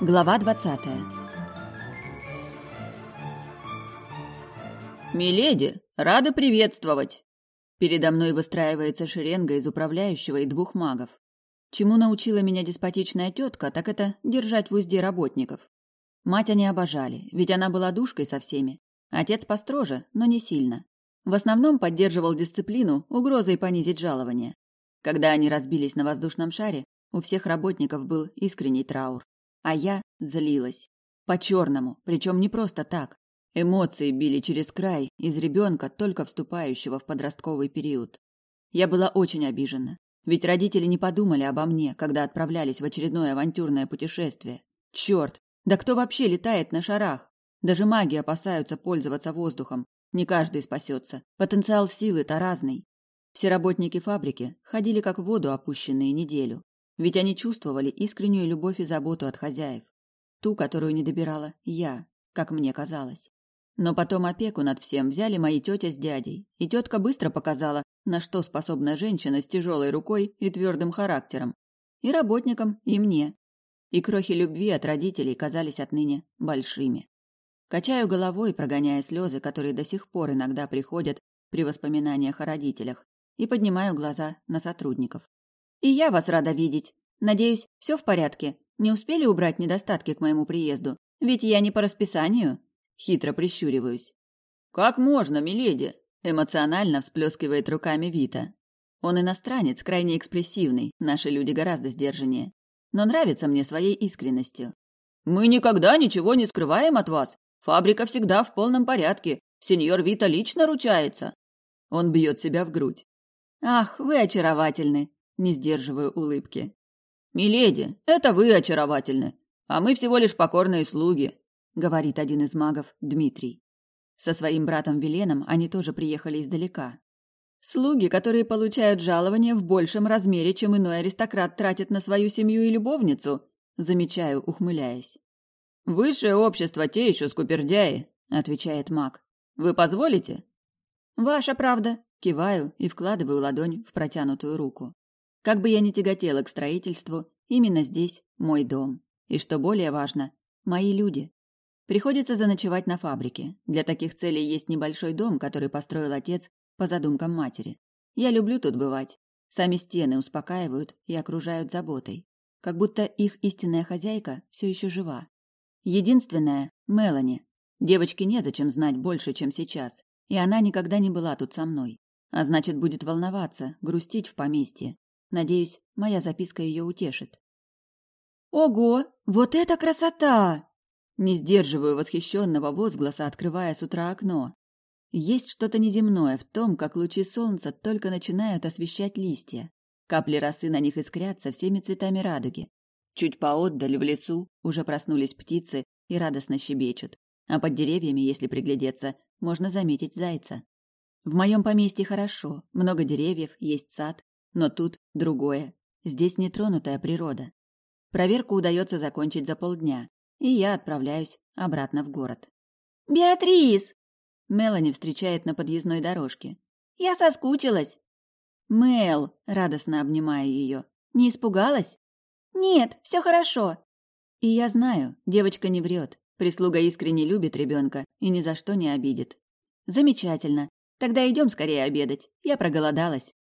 Глава двадцатая. «Миледи, рады приветствовать!» Передо мной выстраивается шеренга из управляющего и двух магов. Чему научила меня деспотичная тетка, так это держать в узде работников. Мать они обожали, ведь она была душкой со всеми. Отец построже, но не сильно. В основном поддерживал дисциплину, угрозой понизить жалование. Когда они разбились на воздушном шаре, у всех работников был искренний траур. А я злилась. По-черному, причем не просто так. Эмоции били через край из ребенка, только вступающего в подростковый период. Я была очень обижена. Ведь родители не подумали обо мне, когда отправлялись в очередное авантюрное путешествие. Черт, да кто вообще летает на шарах? Даже маги опасаются пользоваться воздухом. Не каждый спасется. Потенциал силы-то разный. Все работники фабрики ходили как в воду опущенные неделю. Ведь они чувствовали искреннюю любовь и заботу от хозяев. Ту, которую не добирала я, как мне казалось. Но потом опеку над всем взяли мои тетя с дядей, и тетка быстро показала, на что способна женщина с тяжелой рукой и твердым характером. И работникам, и мне. И крохи любви от родителей казались отныне большими. Качаю головой, прогоняя слезы, которые до сих пор иногда приходят при воспоминаниях о родителях, и поднимаю глаза на сотрудников. «И я вас рада видеть. Надеюсь, все в порядке? Не успели убрать недостатки к моему приезду? Ведь я не по расписанию?» Хитро прищуриваюсь. «Как можно, миледи?» Эмоционально всплескивает руками Вита. Он иностранец, крайне экспрессивный, наши люди гораздо сдержаннее. Но нравится мне своей искренностью. «Мы никогда ничего не скрываем от вас. Фабрика всегда в полном порядке. Сеньор Вита лично ручается». Он бьет себя в грудь. «Ах, вы очаровательны!» Не сдерживаю улыбки. «Миледи, это вы очаровательны, а мы всего лишь покорные слуги», говорит один из магов, Дмитрий. Со своим братом Веленом они тоже приехали издалека. Слуги, которые получают жалование в большем размере, чем иной аристократ тратит на свою семью и любовницу, замечаю, ухмыляясь. Высшее общество те еще скупердяи, отвечает маг. Вы позволите? Ваша правда, киваю и вкладываю ладонь в протянутую руку. Как бы я ни тяготела к строительству, именно здесь мой дом. И что более важно, мои люди. Приходится заночевать на фабрике. Для таких целей есть небольшой дом, который построил отец по задумкам матери. Я люблю тут бывать. Сами стены успокаивают и окружают заботой. Как будто их истинная хозяйка все еще жива. Единственная – Мелани. Девочке незачем знать больше, чем сейчас. И она никогда не была тут со мной. А значит, будет волноваться, грустить в поместье. Надеюсь, моя записка ее утешит. «Ого! Вот это красота!» Не сдерживаю восхищенного возгласа, открывая с утра окно. Есть что-то неземное в том, как лучи солнца только начинают освещать листья. Капли росы на них искрятся всеми цветами радуги. Чуть поотдаль в лесу уже проснулись птицы и радостно щебечут. А под деревьями, если приглядеться, можно заметить зайца. В моем поместье хорошо, много деревьев, есть сад, но тут другое. Здесь нетронутая природа. Проверку удается закончить за полдня, и я отправляюсь обратно в город. «Беатрис!» Мелани встречает на подъездной дорожке. «Я соскучилась!» «Мел!» — радостно обнимаю ее. «Не испугалась?» «Нет, все хорошо!» И я знаю, девочка не врет. Прислуга искренне любит ребенка и ни за что не обидит. «Замечательно. Тогда идем скорее обедать. Я проголодалась».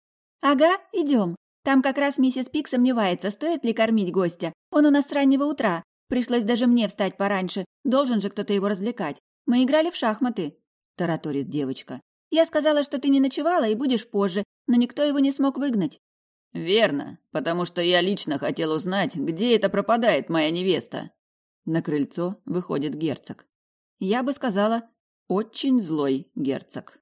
«Ага, идем. Там как раз миссис Пик сомневается, стоит ли кормить гостя. Он у нас с раннего утра. Пришлось даже мне встать пораньше. Должен же кто-то его развлекать. Мы играли в шахматы», – тараторит девочка. «Я сказала, что ты не ночевала и будешь позже, но никто его не смог выгнать». «Верно, потому что я лично хотел узнать, где это пропадает моя невеста». На крыльцо выходит герцог. Я бы сказала, очень злой герцог.